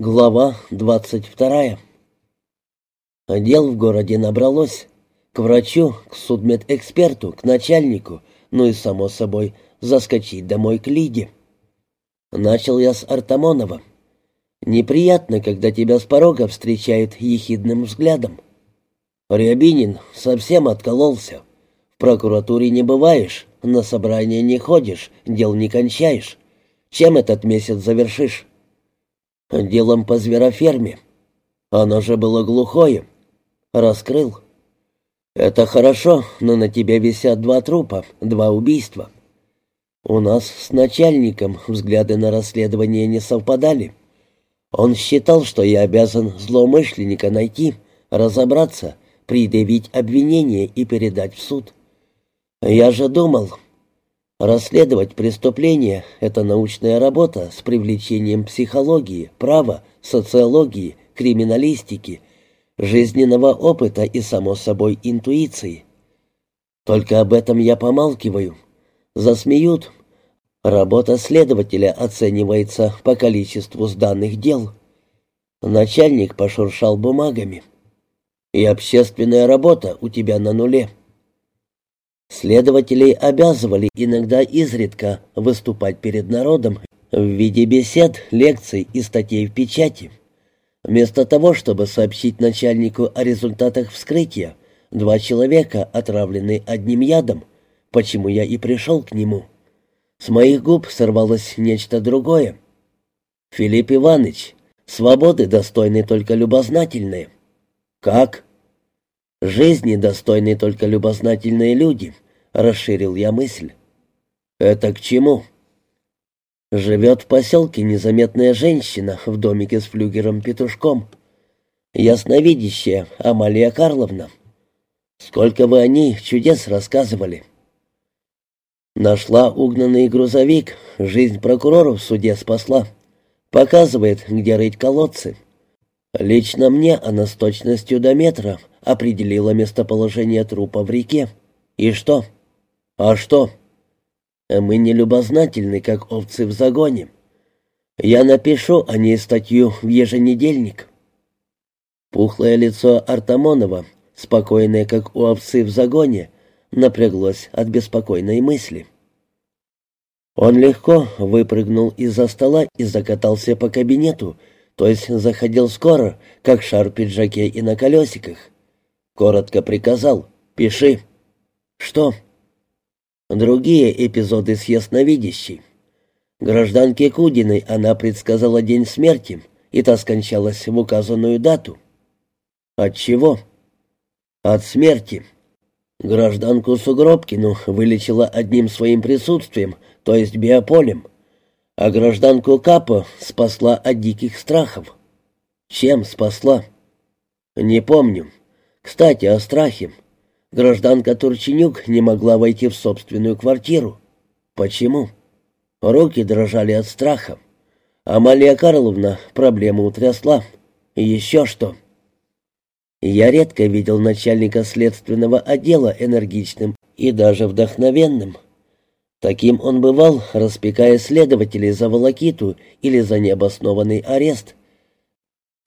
Глава двадцать вторая. Дел в городе набралось. К врачу, к судмедэксперту, к начальнику, ну и, само собой, заскочить домой к Лиде. Начал я с Артамонова. Неприятно, когда тебя с порога встречают ехидным взглядом. Рябинин совсем откололся. В прокуратуре не бываешь, на собрание не ходишь, дел не кончаешь. Чем этот месяц завершишь? Делом по звероферме. Оно же было глухое. Раскрыл. Это хорошо, но на тебе висят два трупа, два убийства. У нас с начальником взгляды на расследование не совпадали. Он считал, что я обязан злоумышленника найти, разобраться, предъявить обвинение и передать в суд. Я же думал, Расследовать преступления — это научная работа с привлечением психологии, права, социологии, криминалистики, жизненного опыта и, само собой, интуиции. Только об этом я помалкиваю. Засмеют. Работа следователя оценивается по количеству сданных дел. Начальник пошуршал бумагами. И общественная работа у тебя на нуле. Следователей обязывали иногда изредка выступать перед народом в виде бесед, лекций и статей в печати. Вместо того, чтобы сообщить начальнику о результатах вскрытия, два человека отравлены одним ядом, почему я и пришел к нему. С моих губ сорвалось нечто другое. «Филипп Иванович, свободы достойны только любознательные». «Как?» «Жизни достойны только любознательные люди», — расширил я мысль. «Это к чему?» «Живет в поселке незаметная женщина в домике с флюгером-петушком. Ясновидящая Амалия Карловна. Сколько вы о ней чудес рассказывали?» Нашла угнанный грузовик, жизнь прокурора в суде спасла. Показывает, где рыть колодцы. Лично мне она с точностью до метра определила местоположение трупа в реке. И что? А что? Мы не любознательны, как овцы в загоне. Я напишу о ней статью в еженедельник. Пухлое лицо Артамонова, спокойное, как у овцы в загоне, напряглось от беспокойной мысли. Он легко выпрыгнул из-за стола и закатался по кабинету, то есть заходил скоро, как шар в пиджаке и на колесиках. Коротко приказал «Пиши». «Что?» «Другие эпизоды с ясновидящей. Гражданке Кудиной она предсказала день смерти, и та скончалась в указанную дату». «От чего?» «От смерти». Гражданку Сугробкину вылечила одним своим присутствием, то есть биополем а гражданку Капо спасла от диких страхов. Чем спасла? Не помню. Кстати, о страхе. Гражданка Турченюк не могла войти в собственную квартиру. Почему? Руки дрожали от страха. Амалия Карловна проблему утрясла. И еще что? Я редко видел начальника следственного отдела энергичным и даже вдохновенным. Таким он бывал, распекая следователей за волокиту или за необоснованный арест.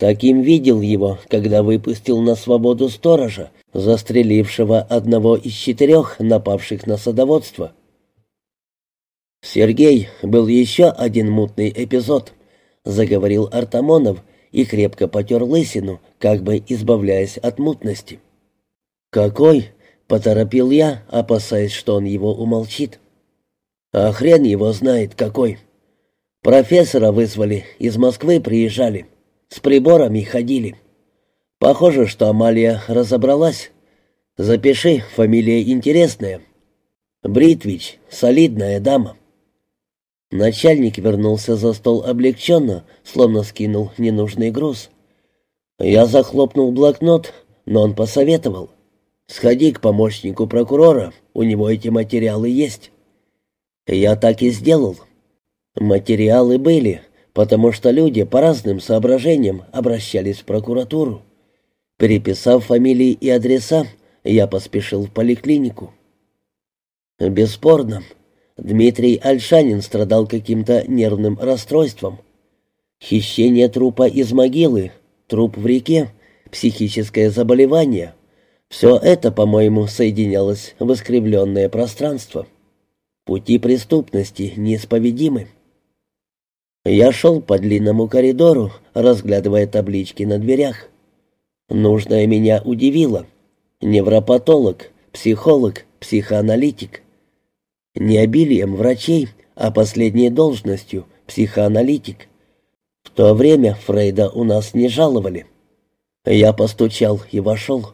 Таким видел его, когда выпустил на свободу сторожа, застрелившего одного из четырех напавших на садоводство. «Сергей, был еще один мутный эпизод», — заговорил Артамонов и крепко потер лысину, как бы избавляясь от мутности. «Какой?» — поторопил я, опасаясь, что он его умолчит. А хрен его знает какой. Профессора вызвали, из Москвы приезжали. С приборами ходили. Похоже, что Амалия разобралась. Запиши, фамилия интересная. Бритвич, солидная дама. Начальник вернулся за стол облегченно, словно скинул ненужный груз. Я захлопнул блокнот, но он посоветовал. «Сходи к помощнику прокурора, у него эти материалы есть». Я так и сделал. Материалы были, потому что люди по разным соображениям обращались в прокуратуру. Переписав фамилии и адреса, я поспешил в поликлинику. Бесспорно, Дмитрий Альшанин страдал каким-то нервным расстройством. Хищение трупа из могилы, труп в реке, психическое заболевание — все это, по-моему, соединялось в искривленное пространство. Пути преступности неисповедимы. Я шел по длинному коридору, разглядывая таблички на дверях. Нужное меня удивило. Невропатолог, психолог, психоаналитик. Не обилием врачей, а последней должностью — психоаналитик. В то время Фрейда у нас не жаловали. Я постучал и вошел.